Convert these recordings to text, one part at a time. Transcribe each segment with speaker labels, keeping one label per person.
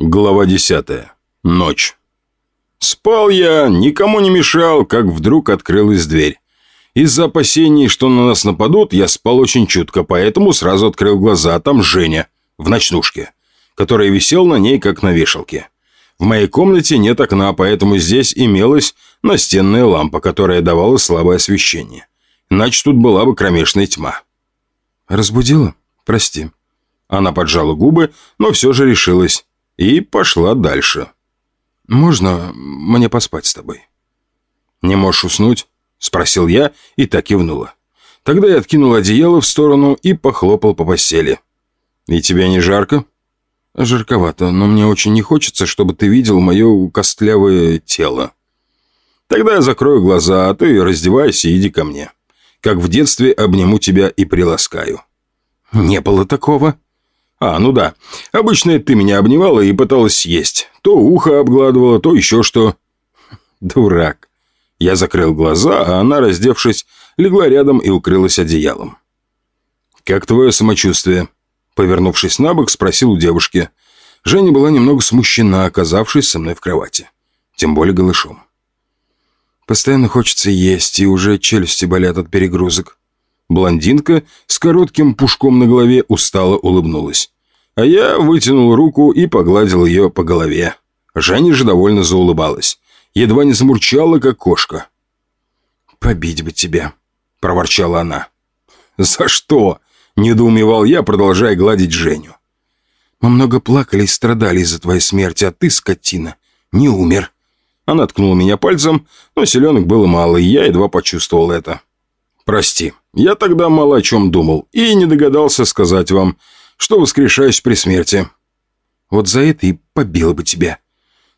Speaker 1: Глава 10. Ночь. Спал я, никому не мешал, как вдруг открылась дверь. Из-за опасений, что на нас нападут, я спал очень чутко, поэтому сразу открыл глаза, там Женя, в ночнушке, который висел на ней, как на вешалке. В моей комнате нет окна, поэтому здесь имелась настенная лампа, которая давала слабое освещение. Иначе тут была бы кромешная тьма.
Speaker 2: «Разбудила? Прости».
Speaker 1: Она поджала губы, но все же решилась и пошла дальше.
Speaker 2: «Можно мне поспать с тобой?»
Speaker 1: «Не можешь уснуть?» — спросил я и так кивнула. Тогда я откинул одеяло в сторону и похлопал по постели. «И тебе не жарко?»
Speaker 2: «Жарковато, но мне очень не хочется, чтобы ты видел мое костлявое тело».
Speaker 1: «Тогда я закрою глаза, а ты раздевайся и иди ко мне. Как в детстве обниму тебя и приласкаю».
Speaker 2: «Не было такого»,
Speaker 1: «А, ну да. Обычно ты меня обнимала и пыталась съесть. То ухо обгладывала, то еще что». «Дурак». Я закрыл глаза, а она, раздевшись, легла рядом и укрылась одеялом. «Как твое самочувствие?» Повернувшись на бок, спросил у девушки. Женя была немного смущена, оказавшись со мной в кровати. Тем более голышом.
Speaker 2: «Постоянно хочется есть, и уже челюсти болят от перегрузок».
Speaker 1: Блондинка с коротким пушком на голове устало улыбнулась. А я вытянул руку и погладил ее по голове. Женя же довольно заулыбалась. Едва не замурчала, как кошка.
Speaker 2: «Побить бы тебя», — проворчала она.
Speaker 1: «За что?» — недоумевал я, продолжая гладить Женю.
Speaker 2: «Мы много плакали и страдали из-за твоей смерти, а ты, скотина, не умер».
Speaker 1: Она ткнула меня пальцем, но селенок было мало, и я едва почувствовал это. «Прости, я тогда мало о чем думал и не догадался сказать вам, что воскрешаюсь при смерти».
Speaker 2: «Вот за это и побила бы тебя.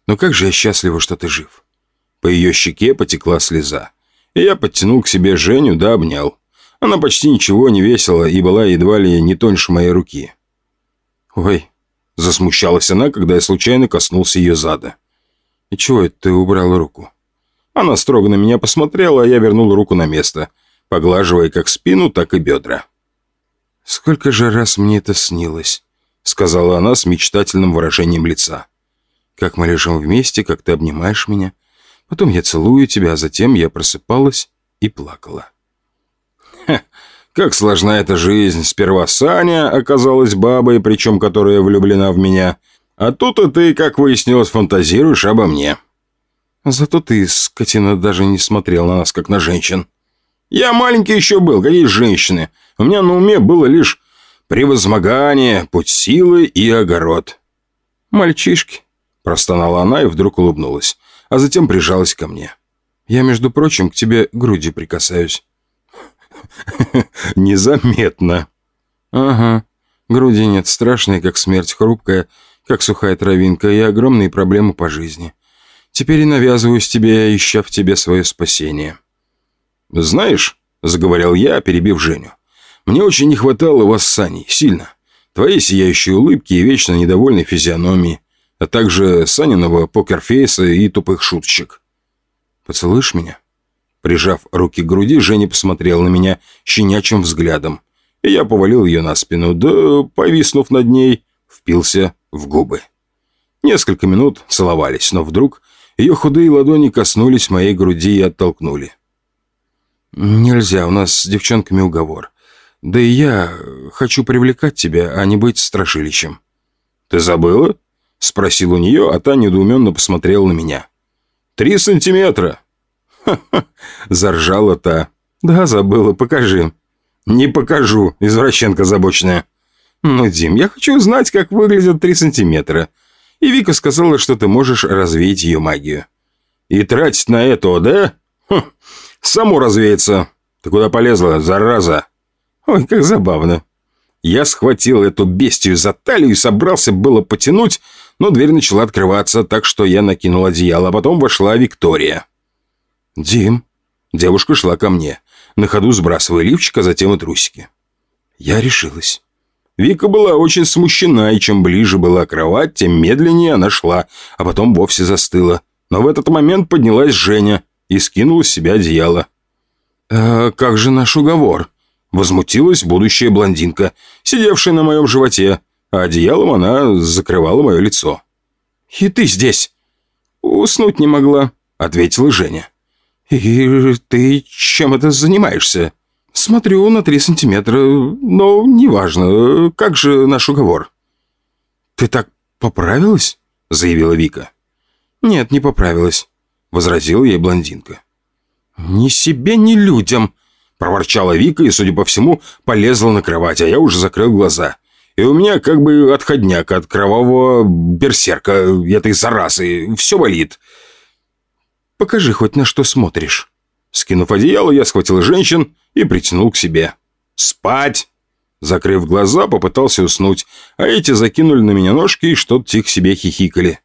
Speaker 2: Но как же я счастлива, что ты жив».
Speaker 1: По ее щеке потекла слеза. И я подтянул к себе Женю да обнял. Она почти ничего не весила и была едва ли не тоньше моей руки.
Speaker 2: «Ой», — засмущалась она, когда я случайно коснулся ее зада. «И чего это ты убрала руку?»
Speaker 1: Она строго на меня посмотрела, а я вернул руку на место — поглаживая как спину, так и бедра.
Speaker 2: «Сколько же раз мне это снилось?»
Speaker 1: — сказала она с мечтательным выражением лица.
Speaker 2: «Как мы лежим вместе, как ты обнимаешь меня. Потом я целую тебя, а затем я просыпалась и плакала».
Speaker 1: Как сложна эта жизнь. Сперва Саня оказалась бабой, причем которая влюблена в меня. А тут и ты, как выяснилось, фантазируешь обо мне.
Speaker 2: Зато ты, скотина, даже не смотрел на нас, как на женщин.
Speaker 1: Я маленький еще был, какие женщины. У меня на уме было лишь превозмогание, путь силы и огород.
Speaker 2: «Мальчишки», – простонала она и вдруг улыбнулась, а затем прижалась ко мне. «Я, между прочим, к тебе грудью прикасаюсь».
Speaker 1: «Незаметно».
Speaker 2: «Ага. Груди нет, страшные, как смерть, хрупкая, как сухая травинка, и огромные проблемы по жизни. Теперь и навязываюсь тебе, ища в тебе свое спасение».
Speaker 1: «Знаешь», — заговорил я, перебив Женю, «мне очень не хватало вас с Саней, сильно. Твоей сияющей улыбки и вечно недовольной физиономии, а также Саниного покерфейса и тупых шуточек».
Speaker 2: «Поцелуешь меня?»
Speaker 1: Прижав руки к груди, Женя посмотрел на меня щенячьим взглядом, и я повалил ее на спину, да, повиснув над ней, впился в губы. Несколько минут целовались, но вдруг ее худые ладони коснулись моей груди и оттолкнули.
Speaker 2: «Нельзя, у нас с девчонками уговор. Да и я хочу привлекать тебя, а не быть страшилищем».
Speaker 1: «Ты забыла?» — спросил у нее, а та недоуменно посмотрела на меня. «Три сантиметра!»
Speaker 2: «Ха-ха!» — заржала та. «Да, забыла, покажи».
Speaker 1: «Не покажу, извращенка забочная».
Speaker 2: «Ну, Дим, я хочу узнать, как выглядят три сантиметра». И Вика сказала, что ты можешь развеять ее магию.
Speaker 1: «И тратить на это, да? Хм, Само развеется. Ты куда полезла, зараза?»
Speaker 2: «Ой, как забавно».
Speaker 1: Я схватил эту бестию за талию и собрался было потянуть, но дверь начала открываться, так что я накинул одеяло, а потом вошла Виктория.
Speaker 2: «Дим».
Speaker 1: Девушка шла ко мне, на ходу сбрасывая лифчик, а затем и трусики.
Speaker 2: Я решилась.
Speaker 1: Вика была очень смущена, и чем ближе была кровать, тем медленнее она шла, а потом вовсе застыла. Но в этот момент поднялась Женя и скинул с себя одеяло.
Speaker 2: «А как же наш уговор?»
Speaker 1: Возмутилась будущая блондинка, сидевшая на моем животе, а одеялом она закрывала мое лицо.
Speaker 2: И ты здесь?» «Уснуть не могла», — ответила Женя. «И ты чем это занимаешься?» «Смотрю на три сантиметра, но неважно. Как же наш уговор?» «Ты так поправилась?» — заявила Вика. «Нет, не поправилась», — возразила ей блондинка. «Ни себе, ни людям!» — проворчала Вика и, судя по всему, полезла на кровать, а я уже закрыл глаза. И у меня как бы отходняк от кровавого берсерка, этой заразы. Все болит. «Покажи хоть на что смотришь». Скинув одеяло, я схватил женщин и притянул к себе. «Спать!» Закрыв глаза, попытался уснуть, а эти закинули на меня ножки и что-то тихо себе хихикали.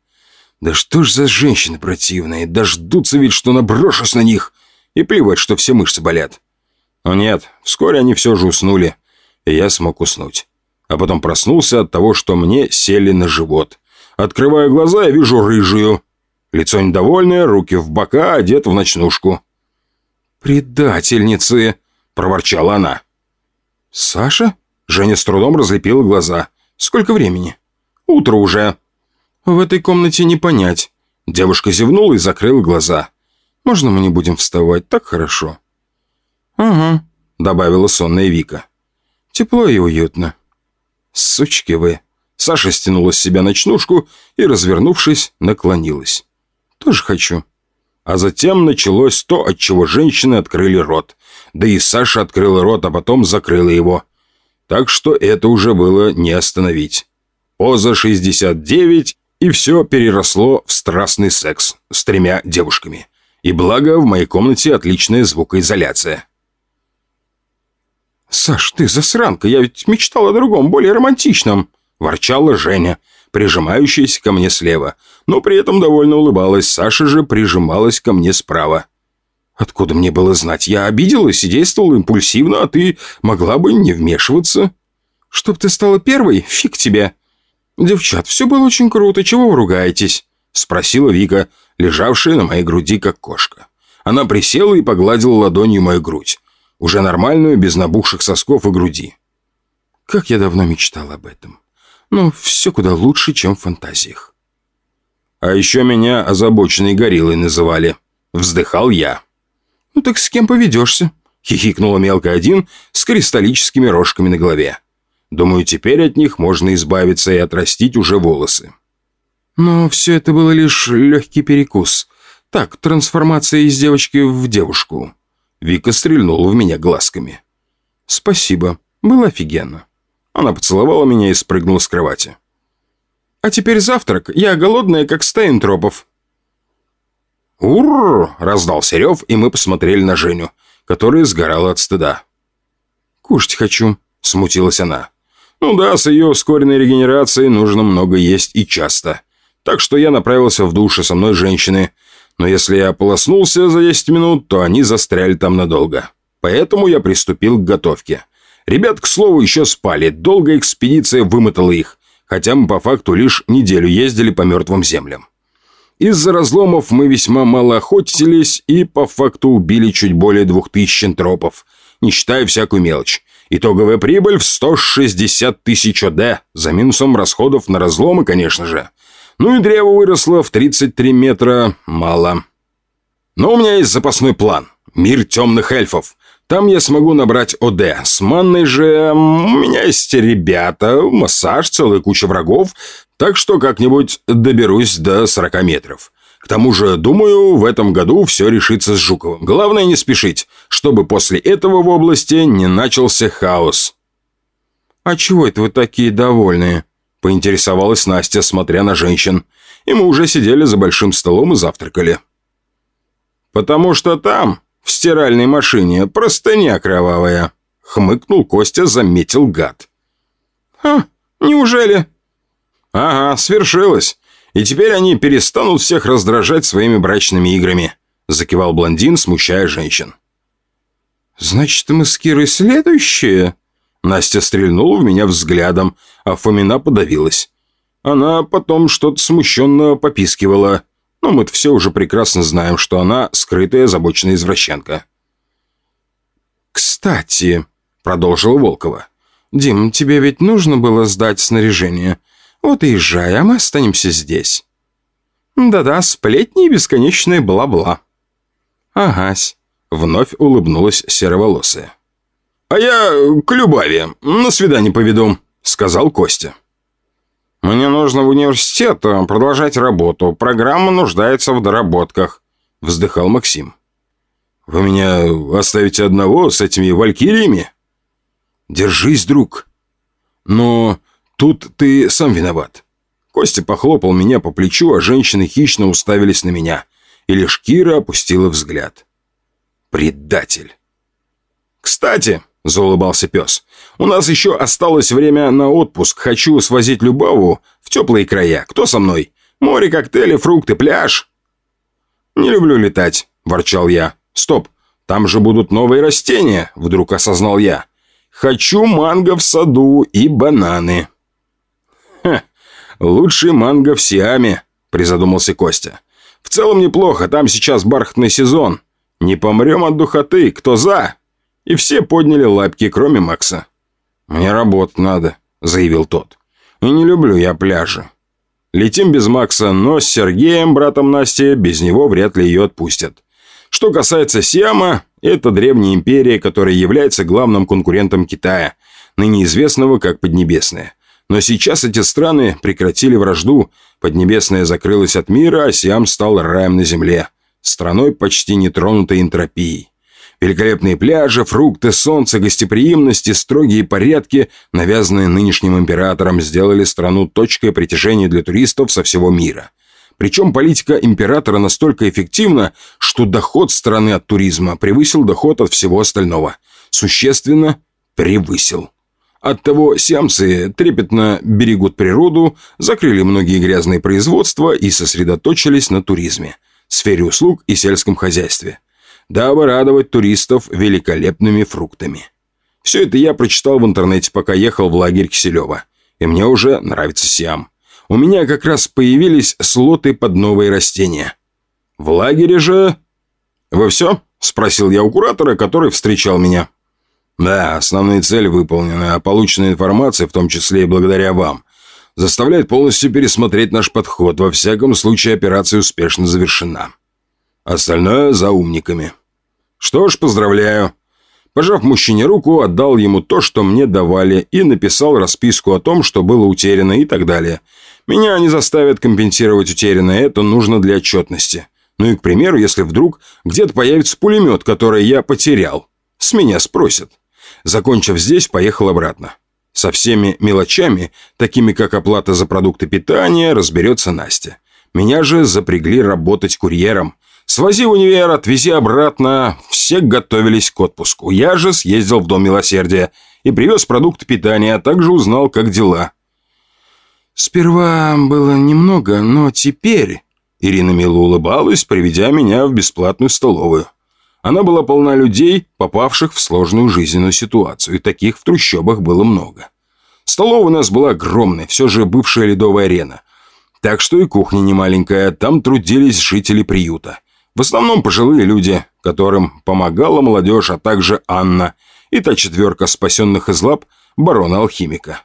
Speaker 2: «Да что ж за женщины противные, дождутся ведь, что наброшусь на них!» И плевать, что все мышцы болят. Но нет, вскоре они все же уснули, и я смог уснуть. А потом проснулся от того, что мне сели на живот. Открываю глаза, я вижу рыжую. Лицо недовольное, руки в бока, одет в ночнушку. «Предательницы!» – проворчала она. «Саша?» – Женя с трудом разлепила глаза. «Сколько времени?» «Утро уже». «В этой комнате не понять». Девушка зевнула и закрыла глаза. Можно мы не будем вставать? Так хорошо». «Ага», — добавила сонная Вика. «Тепло и уютно». «Сучки вы!» Саша стянула с себя ночнушку и, развернувшись, наклонилась. «Тоже хочу». А затем началось то, от чего женщины открыли рот. Да и Саша открыла рот, а потом закрыла его. Так что это уже было не остановить. Поза 69, и все переросло в страстный секс с тремя девушками. И благо, в моей комнате отличная звукоизоляция. «Саш, ты засранка, я ведь мечтал о другом, более романтичном», – ворчала Женя, прижимающаяся ко мне слева, но при этом довольно улыбалась, Саша же прижималась ко мне справа. «Откуда мне было знать? Я обиделась и действовала импульсивно, а ты могла бы не вмешиваться». «Чтоб ты стала первой? Фиг тебе!» «Девчат, все было очень круто, чего вы ругаетесь?» – спросила Вика, – лежавшая на моей груди, как кошка. Она присела и погладила ладонью мою грудь. Уже нормальную, без набухших сосков и груди. Как я давно мечтал об этом. Но все куда лучше, чем в фантазиях. А еще меня озабоченной гориллой называли. Вздыхал я. «Ну так с кем поведешься?» Хихикнула мелкая один с кристаллическими рожками на голове. Думаю, теперь от них можно избавиться и отрастить уже волосы. Но все это было лишь легкий перекус. Так, трансформация из девочки в девушку. Вика стрельнула в меня глазками. «Спасибо. Было офигенно». Она поцеловала меня и спрыгнула с кровати. «А теперь завтрак. Я голодная, как стая энтропов». «Ур!» — раздался рев, и мы посмотрели на Женю, которая сгорала от стыда. «Кушать хочу», — смутилась она. «Ну да, с ее ускоренной регенерацией нужно много есть и часто. Так что я направился в душ, со мной женщины. Но если я ополоснулся за 10 минут, то они застряли там надолго. Поэтому я приступил к готовке. Ребят, к слову, еще спали. Долгая экспедиция вымотала их. Хотя мы по факту лишь неделю ездили по мертвым землям. Из-за разломов мы весьма мало охотились и по факту убили чуть более двух тысяч энтропов, не считая всякую мелочь. Итоговая прибыль в 160 тысяч ОД, за минусом расходов на разломы, конечно же. Ну и древо выросло в 33 метра. Мало. Но у меня есть запасной план. Мир темных эльфов. Там я смогу набрать ОД. С манной же у меня есть ребята, массаж, целая куча врагов. Так что как-нибудь доберусь до 40 метров. К тому же, думаю, в этом году все решится с Жуковым. Главное не спешить, чтобы после этого в области не начался хаос. «А чего это вы такие довольные?» Поинтересовалась Настя, смотря на женщин. И мы уже сидели за большим столом и завтракали. «Потому что там, в стиральной машине, простыня кровавая», хмыкнул Костя, заметил гад. «А, неужели?» «Ага, свершилось. И теперь они перестанут всех раздражать своими брачными играми», закивал блондин, смущая женщин. «Значит, мы с Кирой следующие?» Настя стрельнула в меня взглядом, а Фомина подавилась. Она потом что-то смущенно попискивала, но мы-то все уже прекрасно знаем, что она скрытая озабоченная извращенка. «Кстати», — продолжила Волкова, — «Дим, тебе ведь нужно было сдать снаряжение. Вот и езжай, а мы останемся здесь». Да-да, сплетни и бесконечные бла-бла. Агась. Вновь улыбнулась сероволосая. «А я к Любави. На свидание поведу», — сказал Костя. «Мне нужно в университет продолжать работу. Программа нуждается в доработках», — вздыхал Максим. «Вы меня оставите одного с этими валькириями?» «Держись, друг». «Но тут ты сам виноват». Костя похлопал меня по плечу, а женщины хищно уставились на меня, и лишь Кира опустила взгляд. «Предатель». «Кстати», — заулыбался пес, — «у нас еще осталось время на отпуск. Хочу свозить Любаву в теплые края. Кто со мной? Море, коктейли, фрукты, пляж». «Не люблю летать», — ворчал я. «Стоп, там же будут новые растения», — вдруг осознал я. «Хочу манго в саду и бананы». «Хе, лучший манго в Сиаме», — призадумался Костя. «В целом неплохо, там сейчас бархатный сезон. Не помрем от духоты, кто за?» И все подняли лапки, кроме Макса. «Мне работать надо», — заявил тот. «И не люблю я пляжи. Летим без Макса, но с Сергеем, братом Насти, без него вряд ли ее отпустят. Что касается Сиама, это древняя империя, которая является главным конкурентом Китая, ныне известного как Поднебесная. Но сейчас эти страны прекратили вражду, Поднебесная закрылась от мира, а Сиам стал раем на земле, страной почти нетронутой энтропией. Великолепные пляжи, фрукты, солнце, гостеприимность и строгие порядки, навязанные нынешним императором, сделали страну точкой притяжения для туристов со всего мира – причем политика императора настолько эффективна, что доход страны от туризма превысил доход от всего остального. Существенно превысил. Оттого сиамцы трепетно берегут природу, закрыли многие грязные производства и сосредоточились на туризме, сфере услуг и сельском хозяйстве, дабы радовать туристов великолепными фруктами. Все это я прочитал в интернете, пока ехал в лагерь Киселева. И мне уже нравится Сиам у меня как раз появились слоты под новые растения. В лагере же... «Вы все?» – спросил я у куратора, который встречал меня. «Да, основные цели выполнены, а полученная информация, в том числе и благодаря вам, заставляет полностью пересмотреть наш подход. Во всяком случае, операция успешно завершена. Остальное за умниками. Что ж, поздравляю. Пожав мужчине руку, отдал ему то, что мне давали, и написал расписку о том, что было утеряно и так далее – меня не заставят компенсировать утерянное, это нужно для отчетности. Ну и, к примеру, если вдруг где-то появится пулемет, который я потерял, с меня спросят. Закончив здесь, поехал обратно. Со всеми мелочами, такими как оплата за продукты питания, разберется Настя. Меня же запрягли работать курьером. Свози в универ, отвези обратно. Все готовились к отпуску. Я же съездил в Дом Милосердия и привез продукты питания, а также узнал, как дела. «Сперва было немного, но теперь...» Ирина мило улыбалась, приведя меня в бесплатную столовую. Она была полна людей, попавших в сложную жизненную ситуацию, и таких в трущобах было много. Столовая у нас была огромная, все же бывшая ледовая арена. Так что и кухня не маленькая, там трудились жители приюта. В основном пожилые люди, которым помогала молодежь, а также Анна и та четверка спасенных из лап барона-алхимика.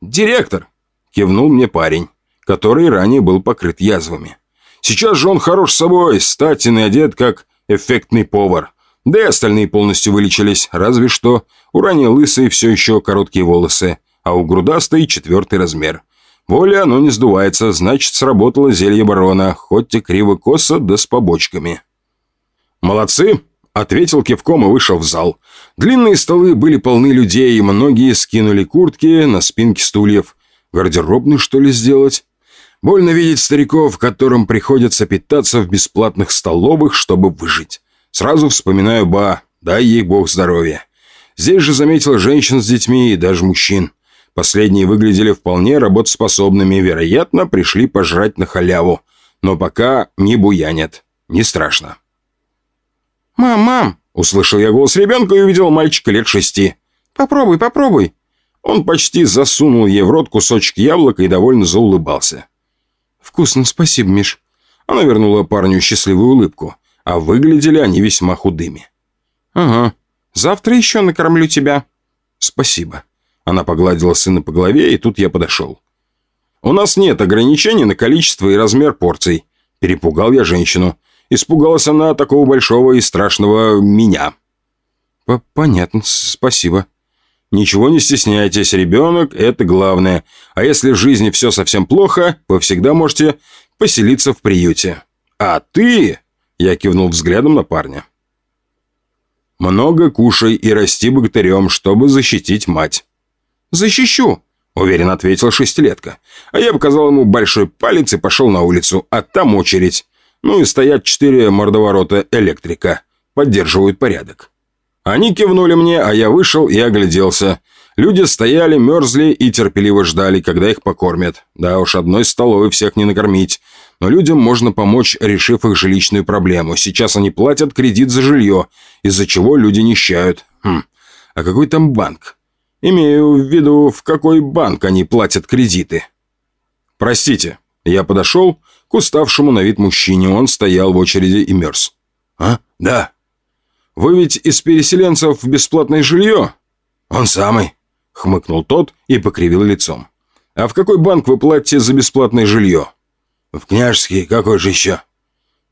Speaker 2: «Директор!» Кивнул мне парень, который ранее был покрыт язвами. Сейчас же он хорош собой, статен и одет как эффектный повар. Да и остальные полностью вылечились, разве что у ранее лысые все еще короткие волосы, а у грудастой четвертый размер. Более оно не сдувается, значит, сработало зелье барона, хоть и криво-косо, да с побочками. «Молодцы!» — ответил кивком и вышел в зал. Длинные столы были полны людей, и многие скинули куртки на спинки стульев. Гардеробную, что ли, сделать? Больно видеть стариков, которым приходится питаться в бесплатных столовых, чтобы выжить. Сразу вспоминаю Ба, дай ей бог здоровья. Здесь же заметил женщин с детьми и даже мужчин. Последние выглядели вполне работоспособными, вероятно, пришли пожрать на халяву. Но пока не буянят. Не страшно. «Мам, мам!» — услышал я голос ребенка и увидел мальчика лет шести. «Попробуй, попробуй!» Он почти засунул ей в рот кусочек яблока и довольно заулыбался. «Вкусно, спасибо, Миш». Она вернула парню счастливую улыбку, а выглядели они весьма худыми. «Ага, завтра еще накормлю тебя». «Спасибо». Она погладила сына по голове, и тут я подошел. «У нас нет ограничений на количество и размер порций.
Speaker 1: Перепугал я женщину. Испугалась она такого большого и страшного меня.
Speaker 2: «Понятно, спасибо».
Speaker 1: «Ничего не стесняйтесь, ребенок – это главное. А если в жизни все совсем плохо, вы всегда можете поселиться в приюте. А ты...» – я кивнул взглядом на парня. «Много кушай и расти богатырем, чтобы защитить мать».
Speaker 2: «Защищу», – уверенно ответил шестилетка.
Speaker 1: А я показал ему большой палец и пошел на улицу, а там очередь. Ну и стоят четыре мордоворота электрика. Поддерживают порядок. Они кивнули мне, а я вышел и огляделся. Люди стояли, мерзли и терпеливо ждали, когда их покормят. Да уж, одной столовой всех не накормить. Но людям можно помочь, решив их жилищную проблему. Сейчас они платят кредит за жилье, из-за чего люди нищают. Хм, а какой там банк? Имею в виду, в какой банк они платят кредиты. Простите, я подошел к уставшему на вид мужчине. Он стоял в очереди и мерз.
Speaker 2: А? Да.
Speaker 1: «Вы ведь из переселенцев в бесплатное жилье?»
Speaker 2: «Он самый», —
Speaker 1: хмыкнул тот и покривил лицом. «А в какой банк вы платите за бесплатное жилье?»
Speaker 2: «В княжеский, какой же еще?»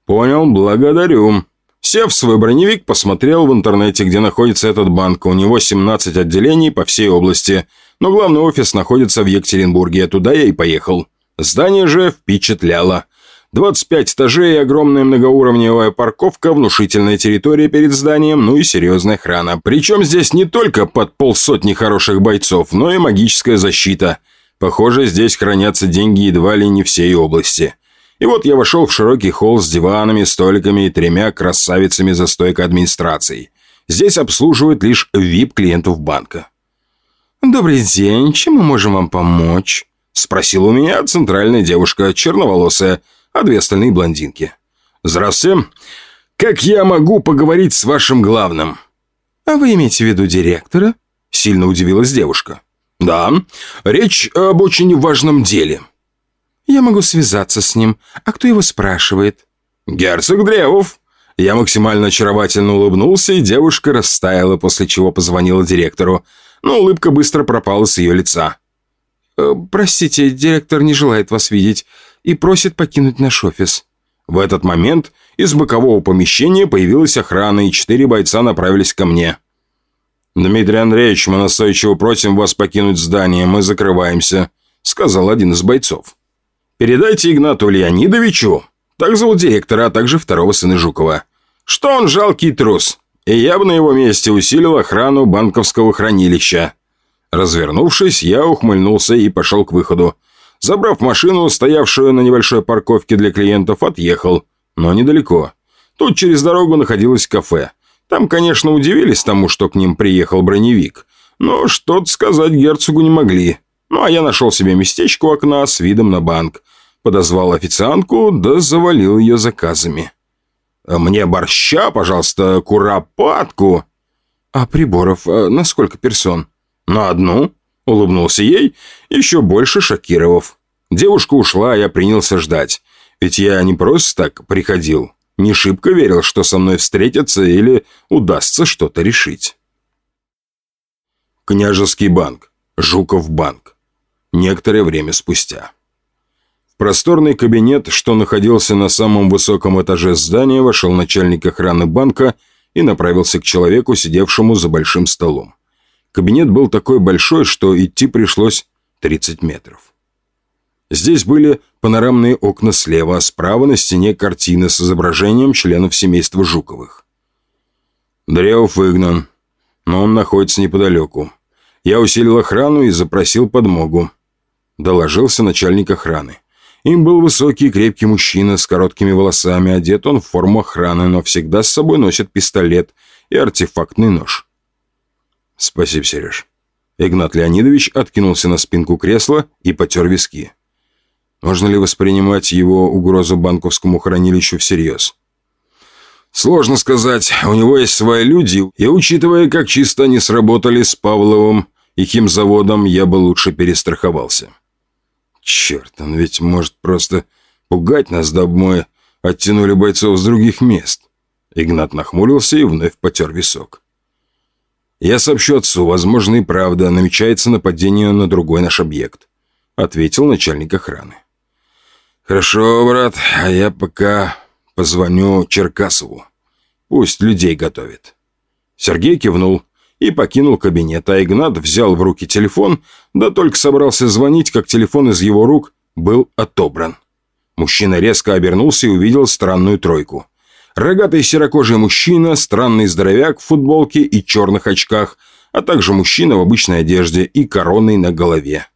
Speaker 1: «Понял, благодарю». Сев свой броневик, посмотрел в интернете, где находится этот банк. У него 17 отделений по всей области, но главный офис находится в Екатеринбурге. Туда я и поехал. Здание же впечатляло. 25 этажей, огромная многоуровневая парковка, внушительная территория перед зданием, ну и серьезная охрана. Причем здесь не только под полсотни хороших бойцов, но и магическая защита. Похоже, здесь хранятся деньги едва ли не всей области. И вот я вошел в широкий холл с диванами, столиками и тремя красавицами за стойкой администрации. Здесь обслуживают лишь VIP-клиентов банка.
Speaker 2: «Добрый день, чем мы можем вам помочь?»
Speaker 1: Спросила у меня центральная девушка, черноволосая, а две остальные блондинки. «Здравствуйте. Как я могу поговорить с вашим главным?»
Speaker 2: «А вы имеете в виду директора?»
Speaker 1: Сильно удивилась девушка. «Да, речь об очень важном деле».
Speaker 2: «Я могу связаться с ним. А кто его спрашивает?»
Speaker 1: «Герцог Древов». Я максимально очаровательно улыбнулся, и девушка растаяла, после чего позвонила директору. Но улыбка быстро пропала с ее лица.
Speaker 2: «Э, «Простите, директор не желает вас видеть и просит покинуть наш офис».
Speaker 1: В этот момент из бокового помещения появилась охрана, и четыре бойца направились ко мне. «Дмитрий Андреевич, мы настойчиво просим вас покинуть здание, мы закрываемся», — сказал один из бойцов. «Передайте Игнату Леонидовичу, так зовут директора, а также второго сына Жукова, что он жалкий трус, и я бы на его месте усилил охрану банковского хранилища». Развернувшись, я ухмыльнулся и пошел к выходу. Забрав машину, стоявшую на небольшой парковке для клиентов, отъехал. Но недалеко. Тут через дорогу находилось кафе. Там, конечно, удивились тому, что к ним приехал броневик. Но что-то сказать герцогу не могли. Ну, а я нашел себе местечко у окна с видом на банк. Подозвал официантку, да завалил ее заказами. «А «Мне борща, пожалуйста, куропатку».
Speaker 2: «А приборов а на сколько персон?»
Speaker 1: «На одну». Улыбнулся ей, еще больше шокировав. Девушка ушла, а я принялся ждать. Ведь я не просто так приходил. Не шибко верил, что со мной встретятся или удастся что-то решить. Княжеский банк. Жуков банк. Некоторое время спустя. В просторный кабинет, что находился на самом высоком этаже здания, вошел начальник охраны банка и направился к человеку, сидевшему за большим столом. Кабинет был такой большой, что идти пришлось 30 метров. Здесь были панорамные окна слева, а справа на стене картины с изображением членов семейства Жуковых. Древов выгнан, но он находится неподалеку. Я усилил охрану и запросил подмогу. Доложился начальник охраны. Им был высокий и крепкий мужчина с короткими волосами, одет он в форму охраны, но всегда с собой носит пистолет и артефактный нож. «Спасибо, Сереж». Игнат Леонидович откинулся на спинку кресла и потер виски. Можно ли воспринимать его угрозу банковскому хранилищу всерьез? Сложно сказать. У него есть свои люди, и учитывая, как чисто они сработали с Павловым и химзаводом, я бы лучше перестраховался. Черт, он ведь может просто пугать нас, дабы оттянули бойцов с других мест. Игнат нахмурился и вновь потер висок. «Я сообщу отцу, возможно и правда, намечается нападение на другой наш объект», ответил начальник охраны. «Хорошо, брат, а я пока позвоню Черкасову. Пусть людей готовит». Сергей кивнул и покинул кабинет, а Игнат взял в руки телефон, да только собрался звонить, как телефон из его рук был отобран. Мужчина резко обернулся и увидел странную тройку. Рогатый серокожий мужчина, странный здоровяк в футболке и черных очках, а также мужчина в обычной одежде и короной на голове.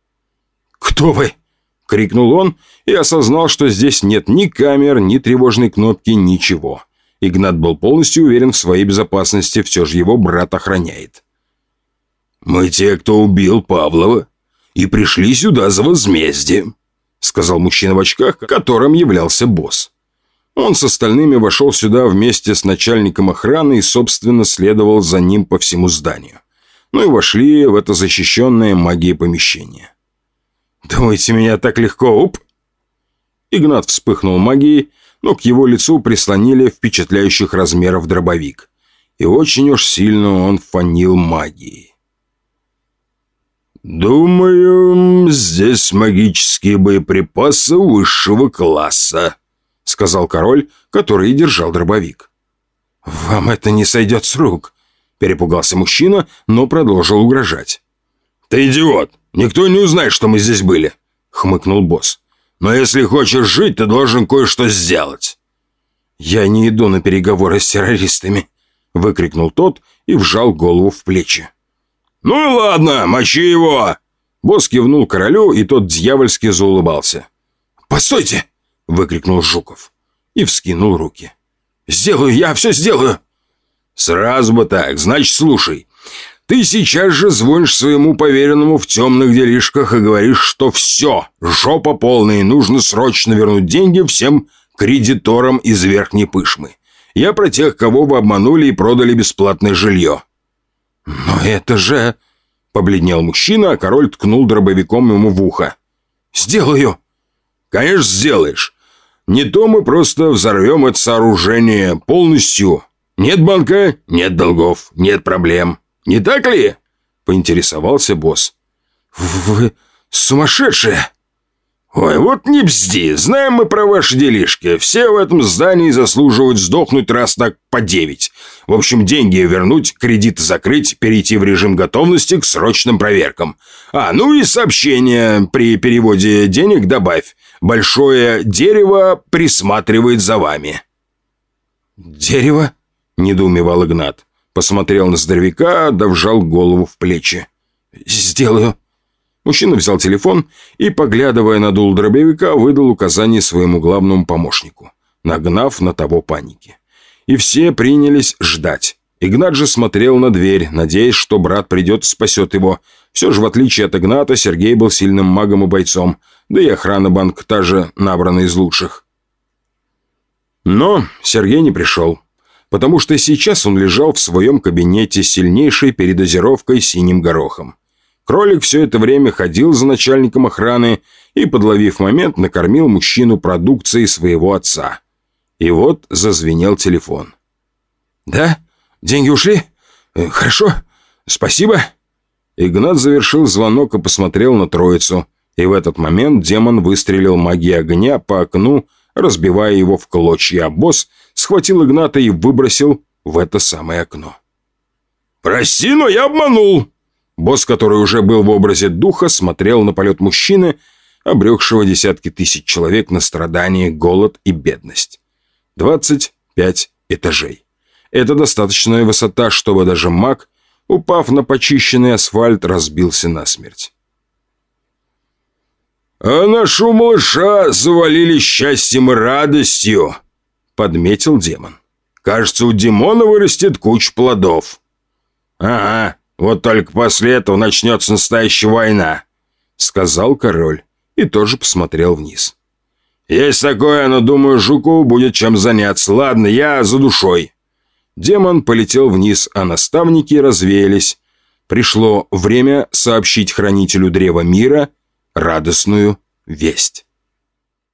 Speaker 1: «Кто вы?» — крикнул он и осознал, что здесь нет ни камер, ни тревожной кнопки, ничего. Игнат был полностью уверен в своей безопасности, все же его брат охраняет. «Мы те, кто убил Павлова, и пришли сюда за возмездием», сказал мужчина в очках, которым являлся босс. Он с остальными вошел сюда вместе с начальником охраны и, собственно, следовал за ним по всему зданию. Ну и вошли в это защищенное магией помещение. «Думаете, меня так легко, уп?» Игнат вспыхнул магией, но к его лицу прислонили впечатляющих размеров дробовик. И очень уж сильно он фанил магией. «Думаю, здесь магические боеприпасы высшего класса», сказал король, который держал дробовик. «Вам это не сойдет с рук», перепугался мужчина, но продолжил угрожать. «Ты идиот! Никто не узнает, что мы здесь были», хмыкнул босс. «Но если хочешь жить, ты должен кое-что сделать». «Я не иду на переговоры с террористами», выкрикнул тот и вжал голову в плечи. «Ну ладно, мочи его!» Босс кивнул королю, и тот дьявольски заулыбался. «Постойте!» — выкрикнул Жуков. И вскинул руки. «Сделаю, я все сделаю!» «Сразу бы так, значит, слушай. Ты сейчас же звонишь своему поверенному в темных делишках и говоришь, что все, жопа полная, и нужно срочно вернуть деньги всем кредиторам из Верхней Пышмы. Я про тех, кого вы обманули и продали бесплатное жилье. «Но это же...» — побледнел мужчина, а король ткнул дробовиком ему в ухо. «Сделаю!» «Конечно, сделаешь. Не то мы просто взорвем это сооружение полностью. Нет банка, нет долгов, нет проблем. Не так ли?» — поинтересовался босс. «Вы сумасшедшие!» «Ой, вот не бзди, знаем мы про ваши делишки. Все в этом здании заслуживают сдохнуть раз так по девять. В общем, деньги вернуть, кредиты закрыть, перейти в режим готовности к срочным проверкам. А, ну и сообщение при переводе денег добавь. Большое дерево присматривает за вами».
Speaker 2: «Дерево?» – недоумевал Игнат. Посмотрел на здоровяка, да вжал голову в плечи. «Сделаю». Мужчина взял телефон и, поглядывая на дул дробовика, выдал указание своему главному помощнику, нагнав на того паники. И все принялись ждать. Игнат же смотрел на дверь, надеясь, что брат придет и спасет его. Все же, в отличие от Игната, Сергей был сильным магом и бойцом, да и охрана банк та же набрана из лучших. Но Сергей не пришел, потому что сейчас он лежал в своем кабинете с сильнейшей передозировкой синим горохом. Кролик все это время ходил за начальником охраны и, подловив момент, накормил мужчину продукцией своего отца. И вот зазвенел телефон. «Да? Деньги ушли? Э, хорошо. Спасибо». Игнат завершил звонок и посмотрел на троицу. И в этот момент демон выстрелил магией огня по окну, разбивая его в клочья, а босс схватил Игната и выбросил в это самое окно.
Speaker 1: «Прости, но я обманул!»
Speaker 2: Босс, который уже был в образе духа, смотрел на полет мужчины, обрекшего десятки тысяч человек на страдания, голод и бедность. 25 этажей. Это достаточная высота, чтобы даже маг, упав на почищенный асфальт, разбился насмерть.
Speaker 1: «А нашу малыша завалили счастьем и радостью», — подметил демон. «Кажется, у Димона вырастет куча плодов». «Ага, вот только после этого начнется настоящая война», — сказал король и тоже посмотрел вниз. «Есть такое, но, думаю, Жукову будет чем заняться. Ладно, я за душой».
Speaker 2: Демон полетел вниз, а наставники развеялись. Пришло время сообщить хранителю Древа Мира радостную весть.